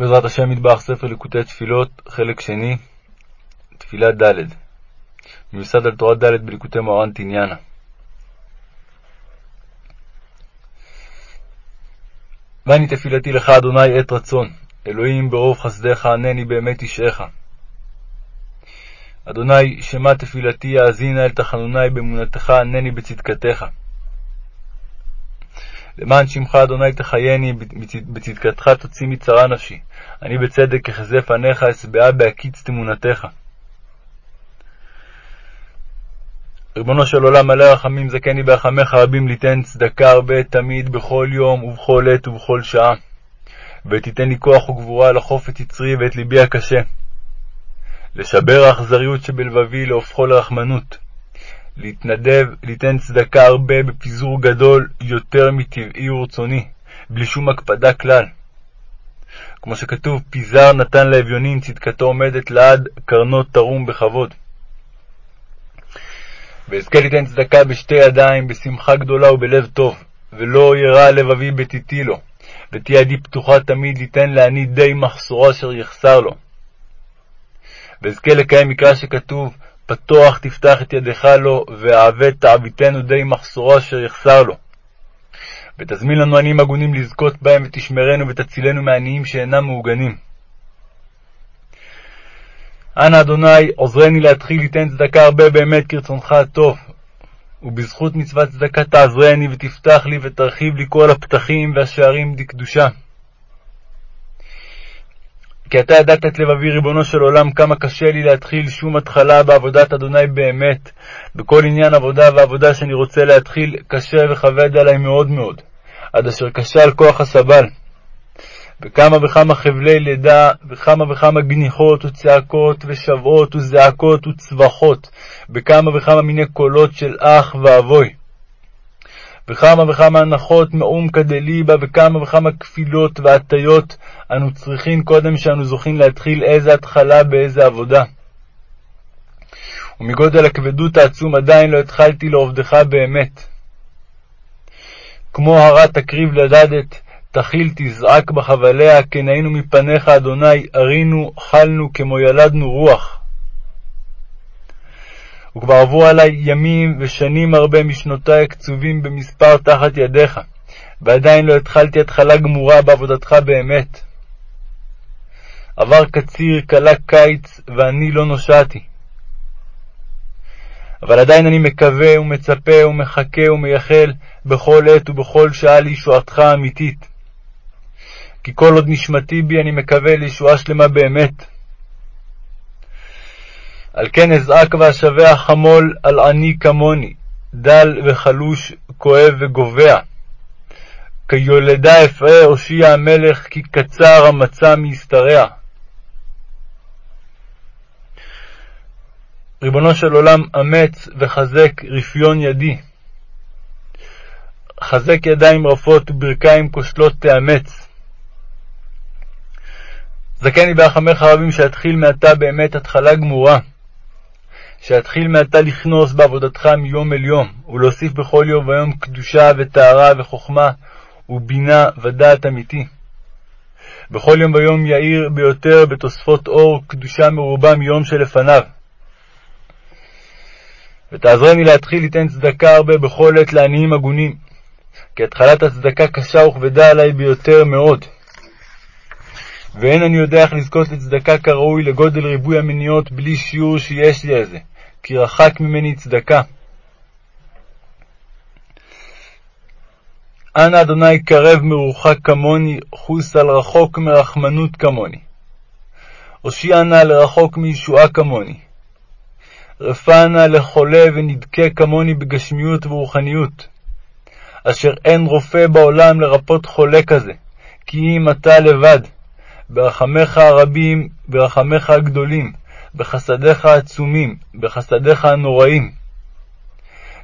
בעזרת השם מטבח ספר ליקוטי תפילות, חלק שני, תפילה ד', מיוסד על תורת ד' בליקוטי מוהר"ן תניאנה. ואני תפילתי לך, אדוני, עת רצון, אלוהים ברוב חסדיך ענני באמת אישך. אדוני, שמע תפילתי, יאזינה אל תחנוני באמונתך, ענני בצדקתך. למען שמך, אדוני, תחייני, בצדקתך תוציא מצרה נפשי. אני בצדק אחזה פניך, אשבעה בהקיץ תמונתך. ריבונו של עולם, מלא רחמים, זכני ברחמך רבים, ליתן צדקה הרבה תמיד, בכל יום ובכל עת ובכל שעה. ותיתן לי כוח וגבורה לחוף את יצרי ואת ליבי הקשה. לשבר האכזריות שבלבבי, להופכו לרחמנות. להתנדב, ליתן צדקה הרבה בפיזור גדול יותר מטבעי ורצוני, בלי שום הקפדה כלל. כמו שכתוב, פיזר נתן לאביונים, צדקתו עומדת לעד, קרנות תרום בכבוד. ואזכה ליתן צדקה בשתי ידיים, בשמחה גדולה ובלב טוב, ולא ירע לבבי בתיתי לו, ותהיה ידי פתוחה תמיד ליתן לעני די מחסורו אשר יחסר לו. ואזכה לקיים מקרא שכתוב, פתוח תפתח את ידך לו, ועבד תעביתנו די מחסורו אשר יחסר לו. ותזמין לנו עניים הגונים לזכות בהם, ותשמרנו ותצילנו מעניים שאינם מעוגנים. אנא אדוני, עוזרני להתחיל ליתן צדקה הרבה באמת כרצונך הטוב, ובזכות מצוות צדקה תעזרני ותפתח לי ותרחיב לי כל הפתחים והשערים דקדושה. כי אתה ידעת את לבבי, ריבונו של עולם, כמה קשה לי להתחיל שום התחלה בעבודת אדוני באמת. בכל עניין עבודה ועבודה שאני רוצה להתחיל, קשה וכבד עלי מאוד מאוד, עד אשר כשל כוח הסבל. וכמה וכמה חבלי לידה, וכמה וכמה גניחות וצעקות ושבעות וזעקות וצווחות, וכמה וכמה מיני קולות של אח ואבוי. וכמה וכמה הנחות מעומקא דליבה, וכמה וכמה כפילות והטיות אנו צריכים קודם שאנו זוכים להתחיל איזה התחלה באיזה עבודה. ומגודל הכבדות העצום עדיין לא התחלתי לעובדך באמת. כמו הרה תקריב לדדת, תחיל תזעק בחבליה, כן היינו מפניך, אדוני, ארינו, חלנו, כמו ילדנו רוח. וכבר עברו עלי ימים ושנים הרבה משנותי הקצובים במספר תחת ידיך, ועדיין לא התחלתי התחלה גמורה בעבודתך באמת. עבר קציר, כלה קיץ, ואני לא נושעתי. אבל עדיין אני מקווה ומצפה ומחכה ומייחל בכל עת ובכל שעה לישועתך האמיתית. כי כל עוד נשמתי בי אני מקווה לישועה שלמה באמת. על כן אזעק ואשבע חמול על עני כמוני, דל וחלוש, כואב וגובע. כיולדה אפעה הושיע המלך, כי קצר המצע מהשתרע. ריבונו של עולם, אמץ וחזק רפיון ידי. חזק ידיים רפות וברכיים כושלות תאמץ. זכני ברחמך רבים שאתחיל מעתה באמת התחלה גמורה. שאתחיל מעתה לכנוס בעבודתך מיום אל יום, ולהוסיף בכל יום ויום קדושה וטהרה וחוכמה ובינה ודעת אמיתי. בכל יום ויום יאיר ביותר בתוספות אור קדושה מרובה מיום שלפניו. ותעזרני להתחיל ליתן צדקה הרבה בכל עת לעניים הגונים, כי התחלת הצדקה קשה וכבדה עלי ביותר מאוד. ואין אני יודע איך לזכות לצדקה כראוי לגודל ריבוי המניות בלי שיעור שיש לי על זה, כי רחק ממני צדקה. אנא אדוני קרב מרוחק כמוני, חוס על רחוק מרחמנות כמוני. הושיע נא לרחוק מישועה כמוני. רפא נא לחולה ונדכה כמוני בגשמיות ורוחניות. אשר אין רופא בעולם לרפות חולה כזה, כי אם אתה לבד. ברחמיך הרבים, ברחמיך הגדולים, בחסדיך העצומים, בחסדיך הנוראים.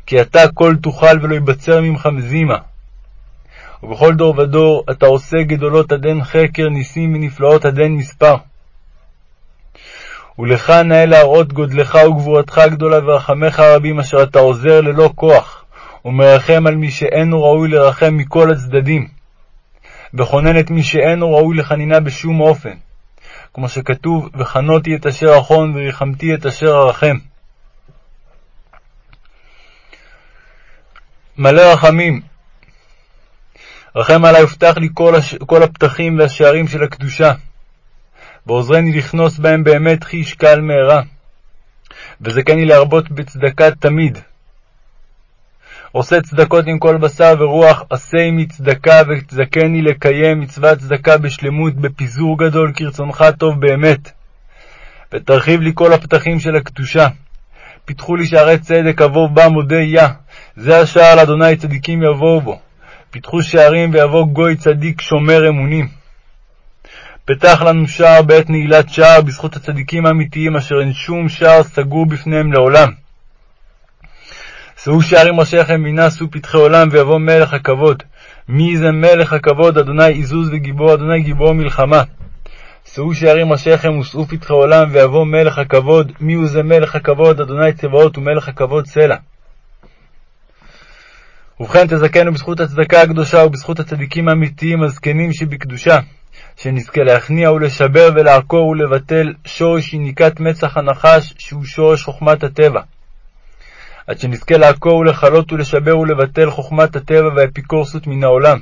כי אתה כל תוכל ולא יבצר ממך מזימה. ובכל דור ודור אתה עושה גדולות עד אין חקר, ניסים ונפלאות עד אין מספר. ולך נאה להראות גודלך וגבורתך הגדולה ורחמיך הרבים, אשר אתה עוזר ללא כוח, ומרחם על מי שאינו ראוי לרחם מכל הצדדים. וכונן את מי שאינו ראוי לחנינה בשום אופן. כמו שכתוב, וחנותי את אשר אחון וריחמתי את אשר ארחם. מלא רחמים, רחם עלי ופתח לי כל, הש... כל הפתחים והשערים של הקדושה, ועוזרני לכנוס בהם באמת חיש קל מהרה, וזכני להרבות בצדקה תמיד. עושה צדקות עם כל בשר ורוח, עשה עמי צדקה ותזכני לקיים מצוות צדקה בשלמות, בפיזור גדול, כרצונך טוב באמת. ותרחיב לי כל הפתחים של הקדושה. פיתחו לי שערי צדק, אבוא בה מודה יה. זה השער לאדוני צדיקים יבואו בו. פיתחו שערים ויבוא גוי צדיק שומר אמונים. פתח לנו שער בעת נעילת שער בזכות הצדיקים האמיתיים אשר אין שום שער סגור בפניהם לעולם. שאו שערים ראשיכם וינשאו פתחי עולם ויבוא מלך הכבוד. מי זה מלך הכבוד? אדוני עזוז וגיבור, אדוני גיבור מלחמה. שאו שערים ראשיכם ושאו פתחי עולם ויבוא מלך הכבוד. מי הוא זה מלך הכבוד? אדוני צבאות ומלך הכבוד סלע. ובכן תזכנו בזכות הצדקה הקדושה ובזכות הצדיקים האמיתיים הזקנים שבקדושה, שנזכה להכניע ולשבר ולעקור ולבטל שורש יניקת מצח הנחש, שהוא שורש חוכמת הטבע. עד שנזכה לעקור ולכלות ולשבר ולבטל חוכמת הטבע והאפיקורסות מן העולם.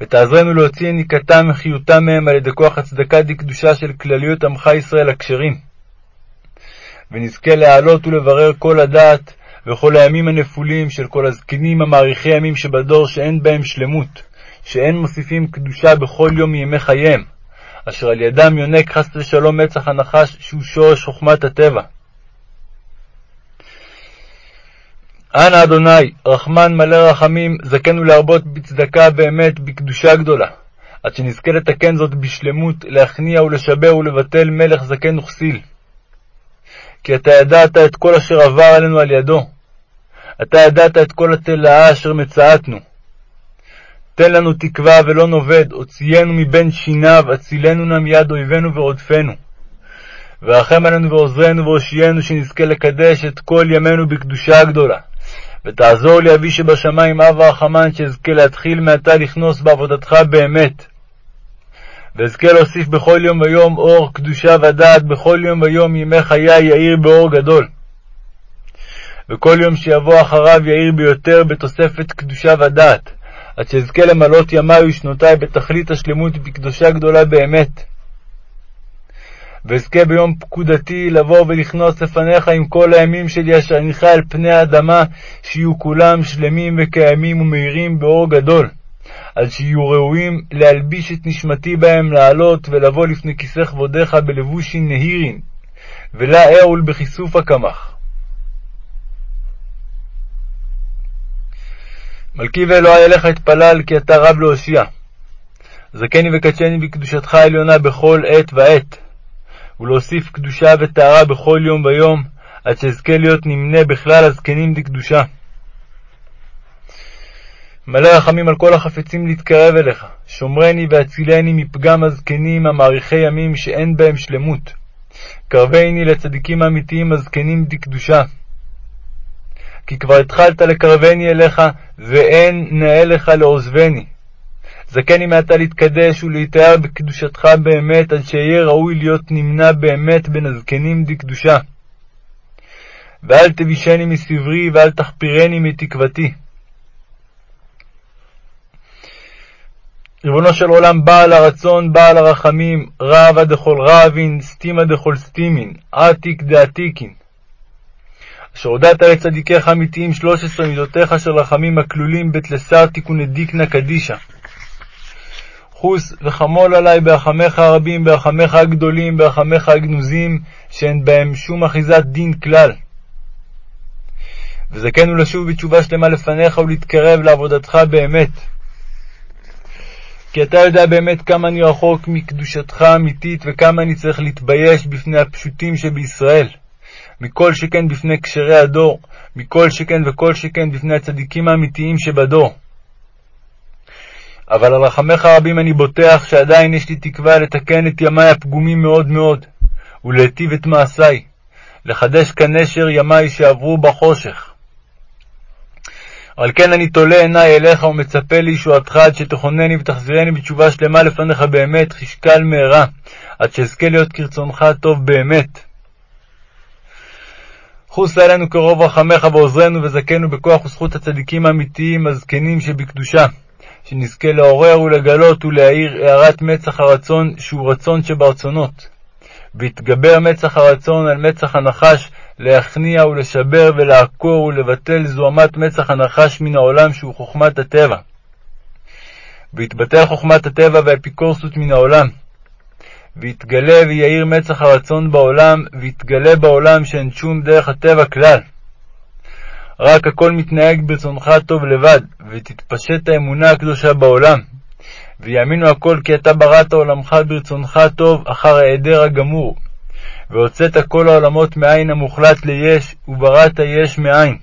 ותעזרנו להוציא יניקתם וחיותם מהם על ידי כוח הצדקה דקדושה של כלליות עמך ישראל הכשרים. ונזכה להעלות ולברר כל הדעת וכל הימים הנפולים של כל הזקנים המאריכי ימים שבדור שאין בהם שלמות, שאין מוסיפים קדושה בכל יום מימי חייהם, אשר על ידם יונק חס ושלום מצח הנחש שהוא שורש חוכמת הטבע. אנא אדוני, רחמן מלא רחמים, זכנו להרבות בצדקה באמת, בקדושה גדולה, עד שנזכה לתקן זאת בשלמות, להכניע ולשבר ולבטל מלך זקן וכסיל. כי אתה ידעת את כל אשר עבר עלינו על ידו. אתה ידעת את כל התלאה אשר מצאתנו. תן לנו תקווה ולא נאבד, הוציאנו מבין שיניו, הצילנו נא מיד אויבינו ורודפנו. ורחם עלינו ועוזרנו והושיענו, שנזכה לקדש את כל ימינו בקדושה הגדולה. ותעזור לי אבי שבשמיים, אב הרחמן, שאזכה להתחיל מעתה לכנוס בעבודתך באמת. ואזכה להוסיף בכל יום ויום אור, קדושה ודעת, בכל יום ויום ימי חיי יאיר באור גדול. וכל יום שיבוא אחריו יאיר ביותר בתוספת קדושה ודעת, עד שאזכה למלות ימי ושנותי בתכלית השלמות ובקדושה גדולה באמת. ואזכה ביום פקודתי לבוא ולכנוס לפניך עם כל הימים שלי אשר חי על פני האדמה, שיהיו כולם שלמים וקיימים ומאירים באור גדול. על שיהיו ראויים להלביש את נשמתי בהם, לעלות ולבוא לפני כיסא כבודך בלבושין נהירין, ולה אהול בכיסוף הקמח. מלכי ואלוהי אליך אתפלל, כי אתה רב להושיע. זכני וקדשני בקדושתך העליונה בכל עת ועת, ולהוסיף קדושה וטהרה בכל יום ויום, עד שאזכה להיות נמנה בכלל הזקנים דקדושה. מלא רחמים על כל החפצים להתקרב אליך, שומרני והצילני מפגם הזקנים המאריכי ימים שאין בהם שלמות. קרבני לצדיקים האמיתיים הזקנים דקדושה. כי כבר התחלת לקרבני אליך, ואין נאה לך לעוזבני. זכני מעתה להתקדש ולהיטהר בקדושתך באמת, עד שאהיה ראוי להיות נמנה באמת בין הזקנים דקדושה. ואל תבישני מסברי, ואל תחפירני מתקוותי. ריבונו של עולם, בעל הרצון, בעל הרחמים, רבא דכל רבין, סתימא דכל סתימין, עתיק דעתיקין. אשר הודעת לצדיקיך האמיתיים שלוש עשרה מידותיך של רחמים הכלולים בתלסר תיקוני דיקנה קדישא. חוס וחמול עלי ברחמיך הרבים, ברחמיך הגדולים, ברחמיך הגנוזים, שאין בהם שום אחיזת דין כלל. וזכנו לשוב בתשובה שלמה לפניך ולהתקרב לעבודתך באמת. כי אתה יודע באמת כמה אני רחוק מקדושתך האמיתית וכמה אני צריך להתבייש בפני הפשוטים שבישראל. מכל שכן בפני כשרי הדור, מכל שכן וכל שכן בפני הצדיקים האמיתיים שבדור. אבל על רחמך הרבים אני בוטח שעדיין יש לי תקווה לתקן את ימי הפגומים מאוד מאוד, ולהיטיב את מעשיי, לחדש כנשר ימי שעברו בחושך. על כן אני תולה עיני אליך ומצפה לישועתך עד שתכונני ותחזירני בתשובה שלמה לפניך באמת, חשקל מהרה, עד שאזכה להיות כרצונך הטוב באמת. חוס עלינו כרוב רחמך ועוזרנו וזכנו בכוח וזכות הצדיקים האמיתיים הזקנים שבקדושה, שנזכה לעורר ולגלות ולהאיר הארת מצח הרצון שהוא רצון שברצונות. ויתגבר מצח הרצון על מצח הנחש להכניע ולשבר ולעקור ולבטל זוהמת מצח הנחש מן העולם שהוא חוכמת הטבע. ויתבטל חוכמת הטבע והאפיקורסות מן העולם. ויתגלה ויאיר מצח הרצון בעולם, ויתגלה בעולם שאין שום דרך הטבע כלל. רק הכל מתנהג ברצונך הטוב לבד, ותתפשט האמונה הקדושה בעולם. ויאמינו הכל כי אתה בראת עולמך ברצונך הטוב אחר ההיעדר הגמור. והוצאת כל העולמות מאין המוחלט ליש, ובראת יש מאין.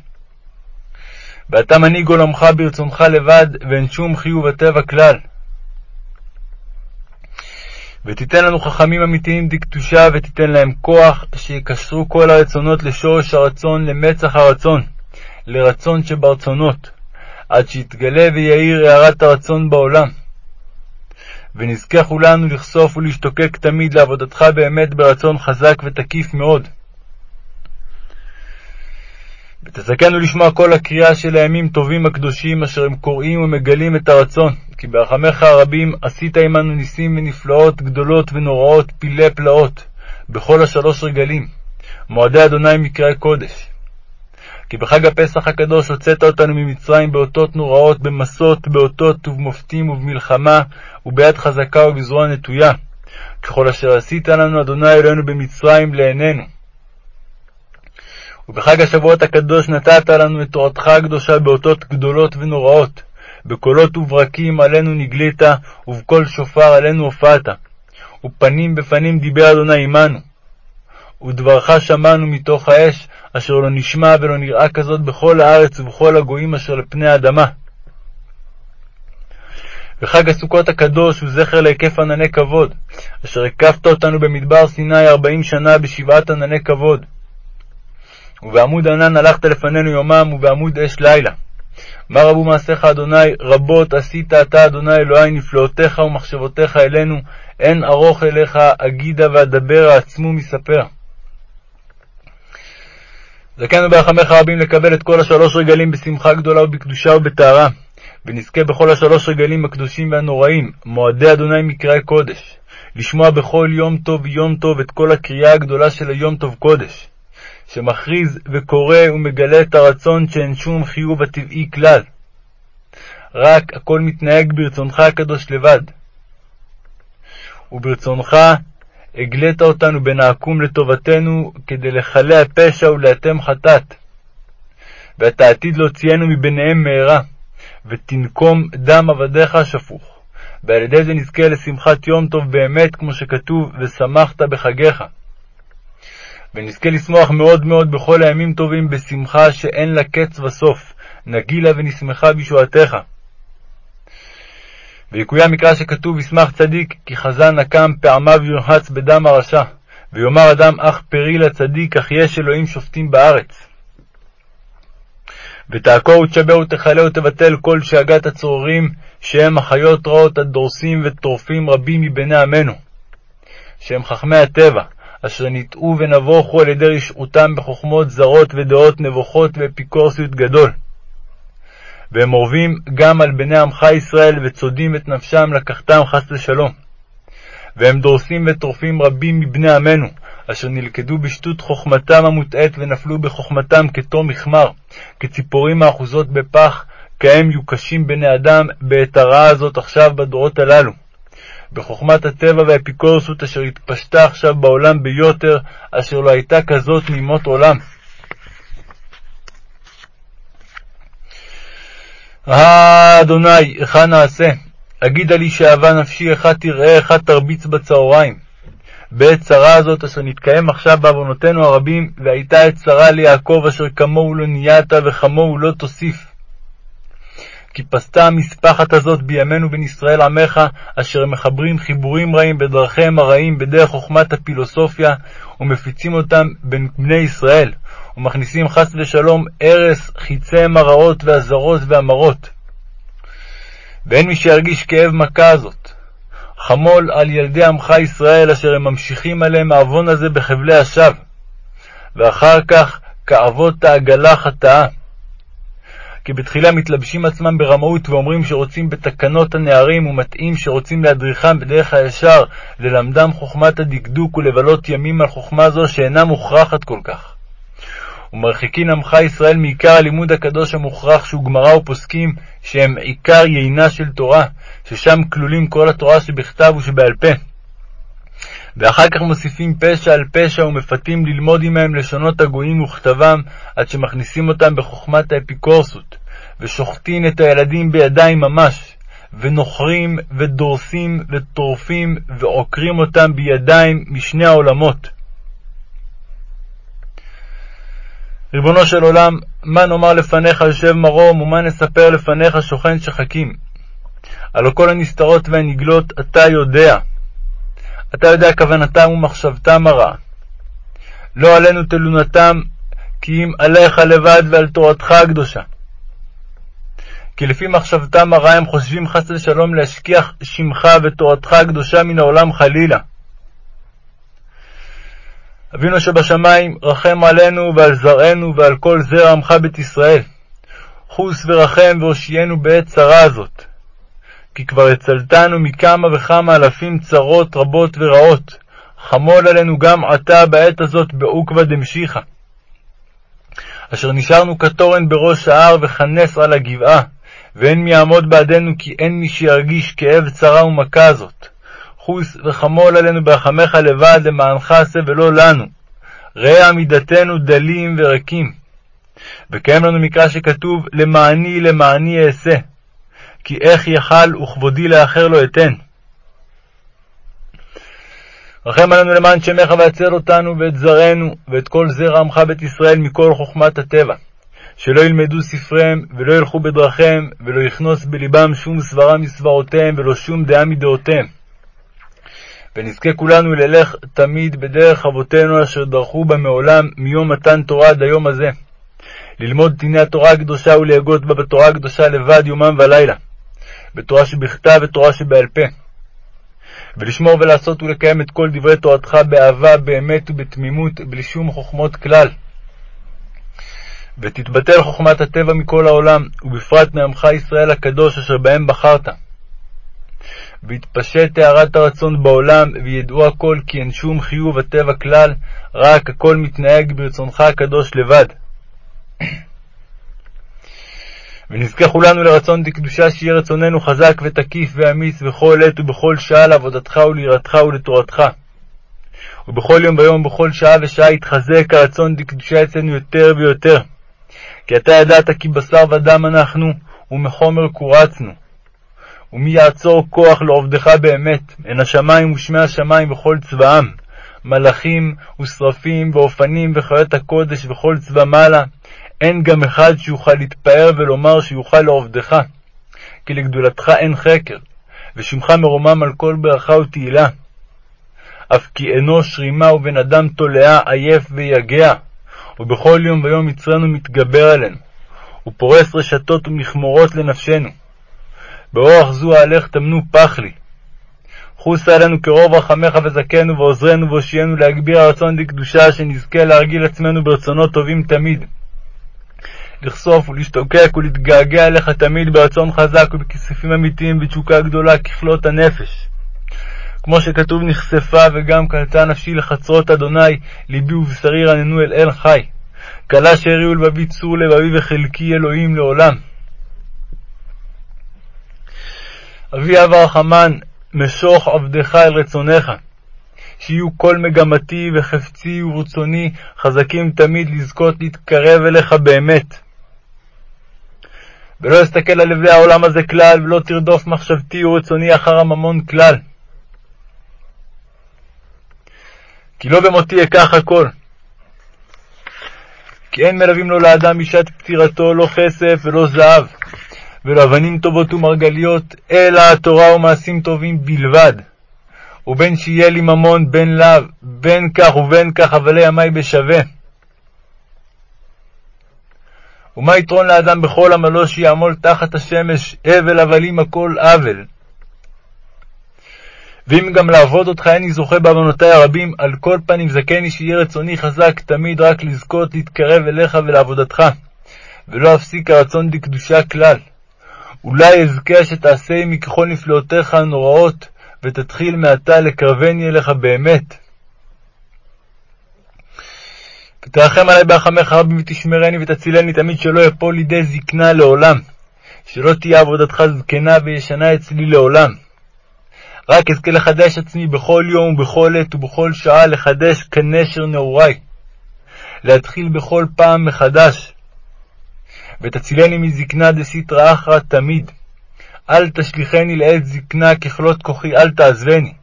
ואתה מנהיג עולמך ברצונך לבד, ואין שום חיוב הטבע כלל. ותיתן לנו חכמים אמיתיים דקדושה, ותיתן להם כוח, שיקשרו כל הרצונות לשורש הרצון, למצח הרצון, לרצון שברצונות, עד שיתגלה ויאיר הארת הרצון בעולם. ונזכה כולנו לכסוף ולהשתוקק תמיד לעבודתך באמת ברצון חזק ותקיף מאוד. ותזכנו לשמוע כל הקריאה של הימים טובים הקדושים, אשר הם קוראים ומגלים את הרצון, כי ברחמך הרבים עשית עמנו ניסים ונפלאות גדולות ונוראות, פילי פלאות, בכל השלוש רגלים, מועדי אדוני מקראי קודש. כי בחג הפסח הקדוש הוצאת אותנו ממצרים באותות נוראות, במסות, באותות ובמופתים ובמלחמה, וביד חזקה ובזרוע נטויה, ככל אשר עשית לנו, אדוני אלוהינו במצרים לעינינו. ובחג השבועות הקדוש נתת לנו את תורתך הקדושה באותות גדולות ונוראות, בקולות וברקים עלינו נגלית, ובקול שופר עלינו הופעת. ופנים בפנים דיבר אדוני עמנו. ודברך שמענו מתוך האש, אשר לא נשמע ולא נראה כזאת בכל הארץ ובכל הגויים אשר לפני האדמה. וחג הסוכות הקדוש הוא זכר להיקף ענני כבוד, אשר הקפת אותנו במדבר סיני ארבעים שנה בשבעת ענני כבוד. ובעמוד ענן הלכת לפנינו יומם, ובעמוד אש לילה. מה רבו מעשיך, אדוני, רבות עשית אתה, אדוני אלוהי, נפלאותיך ומחשבותיך אלינו, אין ארוך אליך, אגידה ואדבר, העצמו מספר. זכינו ברחמך רבים לקבל את כל השלוש רגלים בשמחה גדולה ובקדושה ובטהרה, ונזכה בכל השלוש רגלים הקדושים והנוראים, מועדי אדוני מקראי קודש, לשמוע בכל יום טוב יום טוב את כל הקריאה הגדולה של היום טוב קודש, שמכריז וקורא ומגלה את הרצון שאין שום חיוב הטבעי כלל. רק הכל מתנהג ברצונך הקדוש לבד. וברצונך הגלית אותנו בנעקום לטובתנו, כדי לכלה הפשע ולאטם חטאת. ואתה עתיד להוציאנו מביניהם מהרה, ותנקום דם עבדיך השפוך. ועל ידי זה נזכה לשמחת יום טוב באמת, כמו שכתוב, ושמחת בחגיך. ונזכה לשמוח מאוד מאוד בכל הימים טובים, בשמחה שאין לה קץ וסוף, נגילה ונשמחה בישועתך. ויקוים מקרא שכתוב ישמח צדיק, כי חזן נקם פעמיו ירחץ בדם הרשע. ויאמר אדם אך פרי לצדיק, אך יש אלוהים שופטים בארץ. ותעקור ותשבר ותכלה ותבטל כל שאגת הצרורים, שהם החיות רעות הדורסים וטורפים רבים מבני עמנו, שהם חכמי הטבע, אשר ניטעו ונבוכו על ידי רשעותם בחוכמות זרות ודעות נבוכות ואפיקורסיות גדול. והם אורבים גם על בני עמך ישראל, וצודים את נפשם לקחתם חס ושלום. והם דורסים וטורפים רבים מבני עמנו, אשר נלכדו בשטות חוכמתם המוטעית, ונפלו בחוכמתם כתום מכמר, כציפורים האחוזות בפח, כהם יוקשים בני אדם בעת הרעה הזאת עכשיו בדורות הללו. בחוכמת הטבע והאפיקורסות אשר התפשטה עכשיו בעולם ביותר, אשר לא הייתה כזאת מימות עולם. אה, אדוני, היכן נעשה? אגידה לי שאהבה נפשי, היכן תראה, היכן תרביץ בצהריים. בעת צרה הזאת אשר נתקיים עכשיו בעוונותינו הרבים, והייתה עת צרה ליעקב אשר כמוהו לא נהיית וכמוהו לא תוסיף. כי פסתה המשפחת הזאת בימינו בין ישראל עמך, אשר מחברים חיבורים רעים בדרכיהם הרעים בדרך חוכמת הפילוסופיה, ומפיצים אותם בין בני ישראל, ומכניסים חס ושלום הרס חיציהם הרעות והזרות והמרות. ואין מי שירגיש כאב מכה הזאת. חמול על ילדי עמך ישראל, אשר הם ממשיכים עליהם העוון הזה בחבלי השווא. ואחר כך כאבות העגלה חטאה. כי בתחילה מתלבשים עצמם ברמאות ואומרים שרוצים בתקנות הנערים ומטעים שרוצים להדריכם בדרך הישר, ללמדם חוכמת הדקדוק ולבלות ימים על חוכמה זו שאינה מוכרחת כל כך. ומרחיקין עמך ישראל מעיקר הלימוד הקדוש המוכרח שהוא גמרא ופוסקים, שהם עיקר יינה של תורה, ששם כלולים כל התורה שבכתב ושבעל פה. ואחר כך מוסיפים פשע על פשע ומפתים ללמוד עמהם לשונות הגויים וכתבם, עד שמכניסים אותם בחוכמת האפיקורסות, ושוחטין את הילדים בידיים ממש, ונוחרים ודורסים וטורפים ועוקרים אותם בידיים משני העולמות. ריבונו של עולם, מה נאמר לפניך יושב מרום, ומה נספר לפניך שוכן שחקים? הלא כל הנסתרות והנגלות אתה יודע. אתה יודע כוונתם ומחשבתם הרעה. לא עלינו תלונתם, כי אם עליך לבד ועל תורתך הקדושה. כי לפי מחשבתם הרעה הם חושבים חס ושלום להשכיח שמך ותורתך הקדושה מן העולם חלילה. אבינו שבשמיים, רחם עלינו ועל זרענו ועל כל זרע עמך בית ישראל. חוס ורחם והושיענו בעת צרה הזאת. כי כבר הצלתנו מכמה וכמה אלפים צרות רבות ורעות. חמול עלינו גם עתה בעת הזאת בעוקבא דמשיחא. אשר נשארנו כתורן בראש ההר וכנס על הגבעה, ואין מי יעמוד בעדנו כי אין מי שירגיש כאב צרה ומכה הזאת. חוס וחמול עלינו ברחמך לבד למענך עשה ולא לנו. ראה עמידתנו דלים וריקים. וקיים לנו מקרא שכתוב למעני למעני אעשה. כי איך יכל וכבודי לאחר לא אתן. רחם עלינו למען שמך והצל אותנו ואת זרענו ואת כל זרע עמך בית ישראל מכל חוכמת הטבע. שלא ילמדו ספריהם ולא ילכו בדרכיהם ולא יכנוס בלבם שום סברה מסברותיהם ולא שום דעה מדעותיהם. ונזכה כולנו ללך תמיד בדרך אבותינו אשר דרכו בה מעולם מיום מתן תורה עד היום הזה. ללמוד דיני התורה הקדושה ולהגות בה בתורה הקדושה לבד יומם ולילה. בתורה שבכתב ותורה שבעל פה. ולשמור ולעשות ולקיים את כל דברי תורתך באהבה, באמת ובתמימות, בלי שום חוכמות כלל. ותתבטל חוכמת הטבע מכל העולם, ובפרט מעמך ישראל הקדוש אשר בהם בחרת. ויתפשט טהרת הרצון בעולם, וידעו הכל כי אין שום חיוב הטבע כלל, רק הכל מתנהג ברצונך הקדוש לבד. ונזכה כולנו לרצון דקדושה שיהיה רצוננו חזק ותקיף ואמיץ בכל עת ובכל שעה לעבודתך וליראתך ולתורתך. ובכל יום ויום ובכל שעה ושעה יתחזק הרצון דקדושה אצלנו יותר ויותר. כי אתה ידעת כי בשר ודם אנחנו, ומחומר קורצנו. ומי יעצור כוח לעובדך באמת, הן השמיים ושמי השמיים וכל צבאם, מלאכים ושרפים ואופנים וחיות הקודש וכל צבא מעלה, אין גם אחד שיוכל להתפאר ולומר שיוכל לעובדך, כי לגדולתך אין חקר, ושמך מרומם על כל ברכה ותהילה. אף כי אנוש רימה ובן אדם תולעה, עייף ויגע, ובכל יום ויום יצרנו מתגבר עלינו, ופורס רשתות ומכמורות לנפשנו. באורח זו אהלך תמנו פח לי. חוס עלינו כרוב רחמך וזכנו ועוזרנו והושיענו להגביר הרצון לקדושה, שנזכה להרגיל עצמנו ברצונות טובים תמיד. לכסוף ולהשתוקק ולהתגעגע אליך תמיד ברצון חזק ובכיסופים אמיתיים בתשוקה גדולה ככלות הנפש. כמו שכתוב נכספה וגם קלטה נפשי לחצרות אדוני, ליבי ובשרי רננו אל אל חי. כלה שארי ולבבי צור לבבי וחלקי אלוהים לעולם. אבי אב הרחמן, משוך עבדך אל רצונך. שיהיו כל מגמתי וחפצי ורצוני חזקים תמיד לזכות להתקרב אליך באמת. ולא אסתכל על לבי העולם הזה כלל, ולא תרדוף מחשבתי ורצוני אחר הממון כלל. כי לא במותי אקח הכל. כי אין מלווים לו לאדם בשעת פטירתו לא כסף ולא זהב, ולא אבנים טובות ומרגליות, אלא התורה ומעשים טובים בלבד. ובין שיהיה לי ממון בין לאו, בין כך ובין כך אבלי ימי בשווה. ומה יתרון לאדם בכל עמלו שיעמול תחת השמש, הבל הבלים הכל עוול. ואם גם לעבוד אותך איני זוכה בעוונותי הרבים, על כל פנים זכני שיהיה רצוני חזק תמיד רק לזכות להתקרב אליך ולעבודתך, ולא אפסיק הרצון דקדושה כלל. אולי אזכה שתעשה עמי ככל נפלאותיך הנוראות, ותתחיל מעתה לקרבני אליך באמת. ותרחם עלי ברחמך רבים ותשמרני ותצילני תמיד שלא אפול לידי זקנה לעולם, שלא תהיה עבודתך זקנה וישנה אצלי לעולם. רק אזכה לחדש עצמי בכל יום ובכל עת ובכל שעה לחדש כנשר נעורי. להתחיל בכל פעם מחדש. ותצילני מזקנה דסיטרא אחרא תמיד. אל תשליכני לעת זקנה ככלות כוחי, אל תעזבני.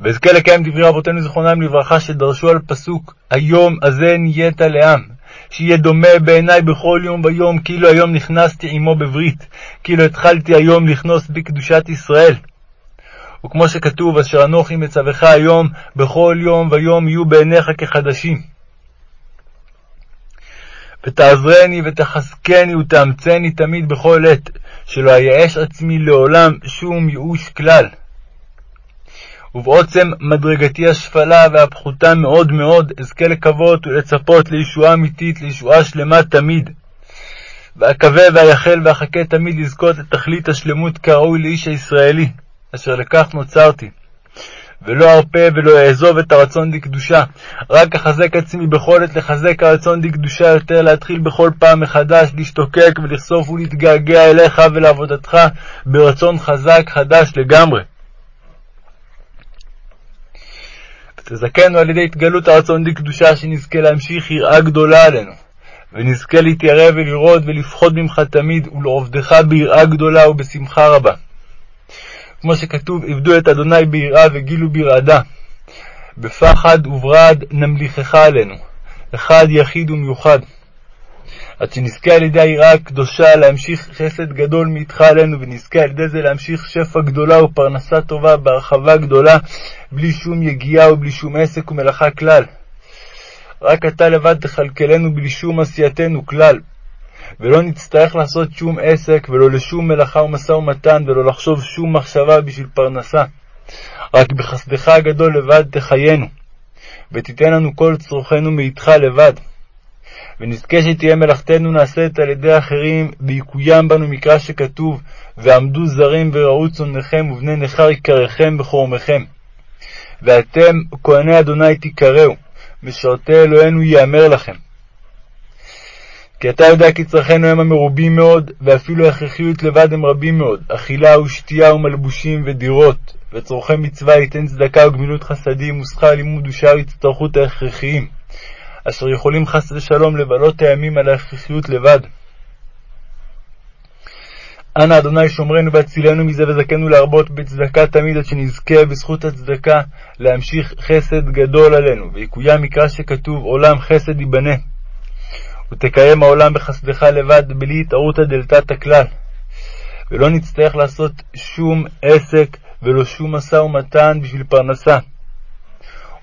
ואזכה לקיים דברי רבותינו זיכרונם לברכה, שדרשו על פסוק היום הזה נהיית לעם, שיהיה דומה בעיני בכל יום ויום, כאילו היום נכנסתי עמו בברית, כאילו התחלתי היום לכנוס בקדושת ישראל. וכמו שכתוב, אשר אנוכי מצווך היום, בכל יום ויום יהיו בעיניך כחדשים. ותעזרני ותחזקני ותאמצני תמיד בכל עת, שלא אייאש עצמי לעולם שום ייאוש כלל. ובעוצם מדרגתי השפלה והפחותה מאוד מאוד, אזכה לקוות ולצפות לישועה אמיתית, לישועה שלמה תמיד. ואקווה ואייחל ואחכה תמיד לזכות לתכלית השלמות כראוי לאיש הישראלי, אשר לכך נוצרתי. ולא ארפה ולא אעזוב את הרצון דקדושה, רק אחזק עצמי בכל עת לחזק הרצון דקדושה יותר, להתחיל בכל פעם מחדש, להשתוקק ולכסוף ולהתגעגע אליך ולעבודתך ברצון חזק חדש לגמרי. ותזכנו על ידי התגלות הרצון דקדושה, שנזכה להמשיך יראה גדולה עלינו, ונזכה להתיירא ולראות ולפחות ממך תמיד, ולעובדך ביראה גדולה ובשמחה רבה. כמו שכתוב, עבדו את אדוני ביראה וגילו ברעדה. בפחד וברד נמליכך עלינו, אחד יחיד ומיוחד. עד שנזכה על ידי היראה הקדושה להמשיך חסד גדול מאיתך עלינו, ונזכה על ידי זה להמשיך שפע גדולה ופרנסה טובה בהרחבה גדולה, בלי שום יגיעה ובלי שום עסק ומלאכה כלל. רק אתה לבד תכלכלנו בלי שום עשייתנו כלל, ולא נצטרך לעשות שום עסק, ולא לשום מלאכה ומשא ומתן, ולא לחשוב שום מחשבה בשביל פרנסה. רק בחסדך הגדול לבד תחיינו, ותיתן לנו כל צורכנו מאיתך לבד. ונזכה שתהיה מלאכתנו נעשית על ידי אחרים, ויקוים בנו מקרא שכתוב, ועמדו זרים וראו צונכם ובני נכר יקריכם בחורמכם. ואתם, כהני אדוני תקראו, משרתי אלוהינו ייאמר לכם. כי אתה יודע כי צרכינו הם המרובים מאוד, ואפילו ההכרחיות לבד הם רבים מאוד, אכילה ושתייה ומלבושים ודירות, וצורכי מצווה ייתן צדקה וגמילות חסדים, ושכר לימוד ושאר הצטרכות ההכרחיים, אשר יכולים חס ושלום לבלות הימים על ההכרחיות לבד. אנא אדוני שומרנו והצילנו מזה וזכנו להרבות בצדקה תמיד עד שנזכה בזכות הצדקה להמשיך חסד גדול עלינו, ויקוים מקרא שכתוב עולם חסד ייבנה. ותקיים העולם בחסדך לבד, בלי התערותא דלתתא כלל. ולא נצטרך לעשות שום עסק ולא שום משא ומתן בשביל פרנסה.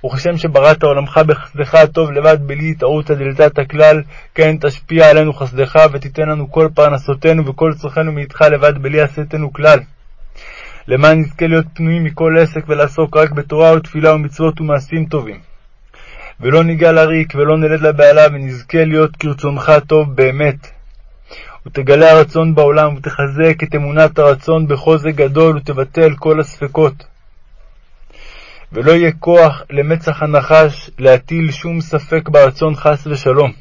וכשם שבראת עולמך בחסדך הטוב לבד בלי התערותא דלתתא כלל, כן תשפיע עלינו חסדך ותיתן לנו כל פרנסותינו וכל צרכינו מאיתך לבד בלי עשיתנו כלל. למען נזכה להיות פנויים מכל עסק ולעסוק רק בתורה ותפילה ומצוות ומעשים טובים. ולא ניגע לריק, ולא נלד לבעלה, ונזכה להיות כרצונך טוב באמת. ותגלה הרצון בעולם, ותחזק את אמונת הרצון בחוזק גדול, ותבטל כל הספקות. ולא יהיה כוח למצח הנחש להטיל שום ספק ברצון חס ושלום.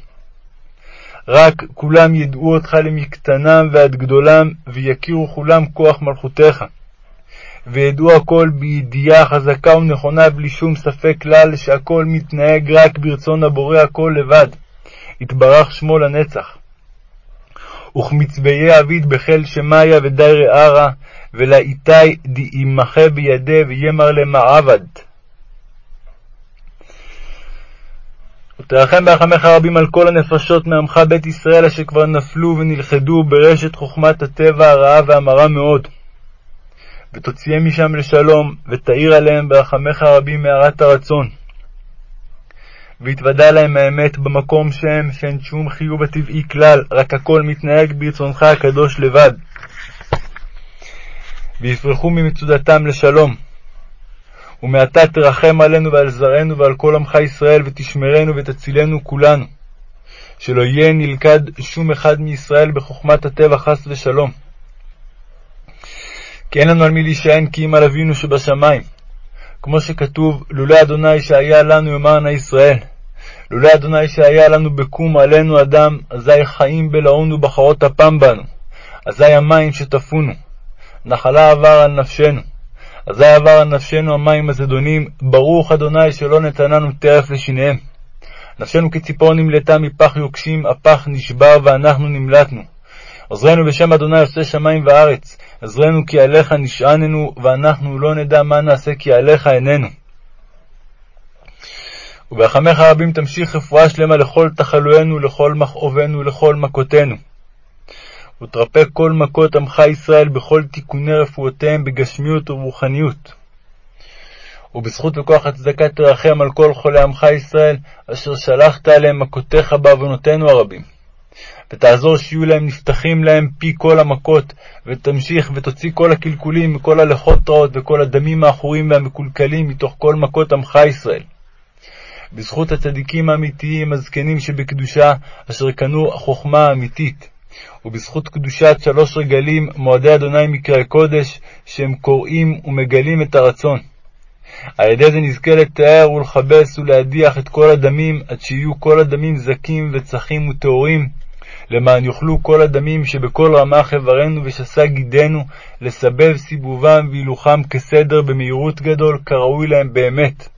רק כולם ידעו אותך למקטנם ועד גדולם, ויכירו כולם כוח מלכותך. וידעו הכל בידיעה חזקה ונכונה בלי שום ספק כלל, שהכל מתנהג רק ברצון הבורא הכל לבד. יתברך שמו לנצח. וכמצביי אביד בחיל שמאיה ודיירי ערה, ולאיתי דימחה בידי ויאמר למעבד. ותרחם ברחמך רבים על כל הנפשות מעמך בית ישראל אשר כבר נפלו ונלכדו ברשת חוכמת הטבע הרעה והמרה מאוד. ותוציאם משם לשלום, ותאיר עליהם ברחמך רבים מהרת הרצון. והתוודע להם האמת במקום שהם, שאין שום חיוב הטבעי כלל, רק הכל מתנהג ברצונך הקדוש לבד. ויפרחו ממצודתם לשלום. ומעתה תרחם עלינו ועל זרענו ועל כל עמך ישראל, ותשמרנו ותצילנו כולנו. שלא יהיה נלכד שום אחד מישראל בחוכמת הטבע חס ושלום. כי אין לנו על מי להישען כי אם על אבינו שבשמיים. כמו שכתוב, לולא אדוני שהיה לנו יאמר נא ישראל. לולא אדוני שהיה לנו בקום עלינו אדם, אזי חיים בלעונו בחרות אפם בנו. אזי המים שטפונו. נחלה עבר על נפשנו. אזי עבר על נפשנו המים הזדונים, ברוך אדוני שלא נתננו טרף לשיניהם. נפשנו כציפור נמלטה מפח יוקשים, הפח נשבר ואנחנו נמלטנו. עוזרנו בשם אדוני עושה שמים וארץ, עזרנו כי עליך נשעננו, ואנחנו לא נדע מה נעשה כי עליך איננו. וברחמך רבים תמשיך רפואה שלמה לכל תחלואינו, לכל מכאובנו, לכל מכותינו. ותרפא כל מכות עמך ישראל בכל תיקוני רפואותיהם בגשמיות וברוחניות. ובזכות וכוח הצדקה תרחם על כל חולי עמך ישראל, אשר שלחת עליהם מכותיך בעוונותינו הרבים. ותעזור שיהיו להם נפתחים להם פי כל המכות, ותמשיך ותוציא כל הקלקולים מכל הלכות רעות וכל הדמים העכורים והמקולקלים מתוך כל מכות עמך ישראל. בזכות הצדיקים האמיתיים הזקנים שבקדושה, אשר קנו חוכמה אמיתית. ובזכות קדושת שלוש רגלים, מועדי אדוני מקראי קודש, שהם קוראים ומגלים את הרצון. על ידי זה נזכה לתאר ולכבס ולהדיח את כל הדמים, עד שיהיו כל הדמים זכים וצחים וטהורים, למען יוכלו כל הדמים שבכל רמ"ח איברנו ושסה גידנו, לסבב סיבובם והילוכם כסדר במהירות גדול, כראוי להם באמת.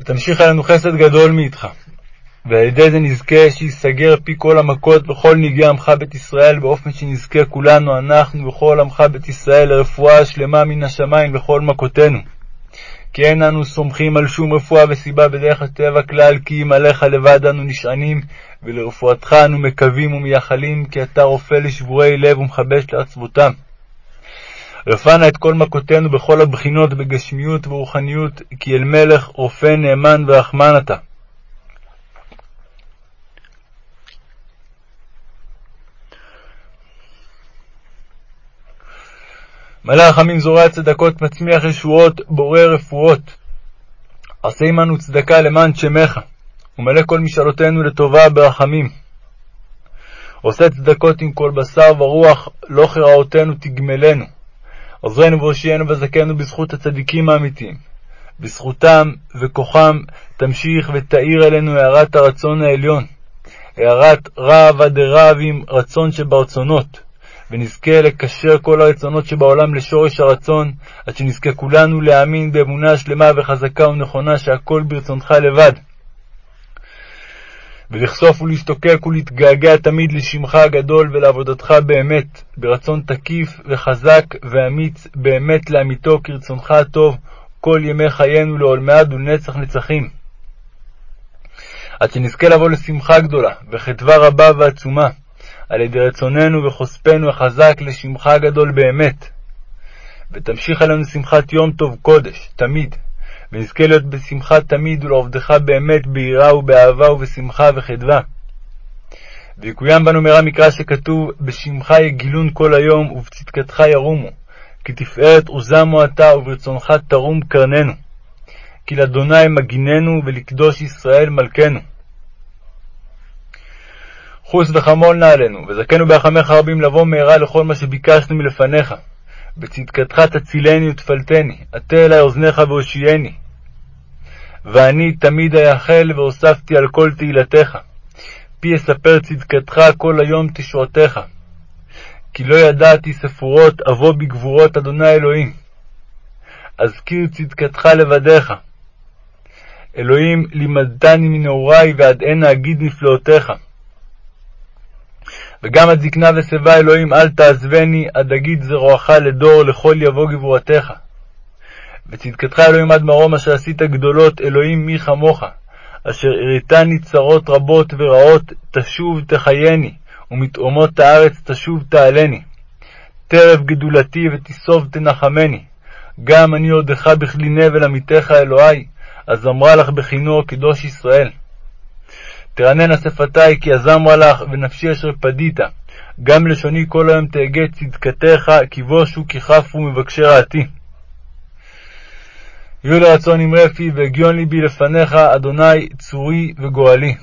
ותמשיך עלינו חסד גדול מאיתך, ועל ידי זה נזכה שיסגר פי כל המכות וכל ניגי עמך בית ישראל, באופן שנזכה כולנו, אנחנו וכל עמך בית ישראל, לרפואה שלמה מן השמיים וכל מכותינו. כי אין אנו סומכים על שום רפואה וסיבה בדרך הטבע כלל, כי אם עליך לבד אנו נשענים, ולרפואתך אנו מקווים ומייחלים, כי אתה רופא לשבורי לב ומכבש לעצבותם. רפא את כל מכותינו בכל הבחינות, בגשמיות ורוחניות, כי אל מלך רופא נאמן ורחמן אתה. מלא רחמים זורע צדקות, מצמיח ישועות, בורא רפואות. עשה עמנו צדקה למען שמך, ומלא כל משאלותינו לטובה ברחמים. עושה צדקות עם כל בשר ורוח, לא כרעותינו תגמלנו. עוזרנו והושיענו וזכנו בזכות הצדיקים האמיתיים. בזכותם וכוחם תמשיך ותאיר עלינו הארת הרצון העליון, הארת רעב דרעבים, רצון שברצונות. ונזכה לקשר כל הרצונות שבעולם לשורש הרצון, עד שנזכה כולנו להאמין באמונה שלמה וחזקה ונכונה שהכל ברצונך לבד. ולחשוף ולהשתוקק ולהתגעגע תמיד לשמך הגדול ולעבודתך באמת, ברצון תקיף וחזק ואמיץ באמת לאמיתו כרצונך הטוב, כל ימי חיינו לעולמי עד ולנצח נצחים. עד שנזכה לבוא לשמחה גדולה וחדווה רבה ועצומה, על ידי רצוננו וחושפנו החזק לשמך הגדול באמת. ותמשיך עלינו שמחת יום טוב קודש, תמיד, ונזכה להיות בשמחה תמיד ולעובדך באמת ביראה ובאהבה ובשמחה וחדווה. ויקוים בנו מרע מקרא שכתוב, בשמך יגילון כל היום ובצדקתך ירומו, כי תפארת עוזמו אתה וברצונך תרום קרננו. כי לאדוני מגיננו ולקדוש ישראל מלכנו. חוס וחמול נא עלינו, וזכנו ברחמך רבים לבוא מהרה לכל מה שביקשנו מלפניך. בצדקתך תצילני ותפלטני, עטה אלי אוזניך והושיעני. ואני תמיד אייחל והוספתי על כל תהילתך. פי יספר צדקתך כל היום תשועתך. כי לא ידעתי ספורות אבוא בגבורות אדוני אלוהים. אזכיר צדקתך לבדיך. אלוהים לימדתני מנעורי ועד הנה אגיד נפלאותיך. וגם עד זקנה ושיבה אלוהים אל תעזבני, עד אגיד זרועך לדור לכל יבוא גבורתך. וצדקתך אלוהים עד מרום אשר עשית גדולות, אלוהים מי כמוך. אשר הראיתני צרות רבות ורעות, תשוב תחייני, ומתאומות הארץ תשוב תעלני. טרף גדולתי ותיסוב תנחמני. גם אני עודך בכלי נבל עמיתך אלוהי, אז אמרה לך בכינור קדוש ישראל. תרננה שפתי כי אזמרה לך, ונפשי אשר פדית. גם לשוני כל היום תהגה צדקתך, כי בושו כי חפו מבקשי רעתי. יהיו לרצון עם רפי, והגיון ליבי לפניך, אדוני צורי וגואלי.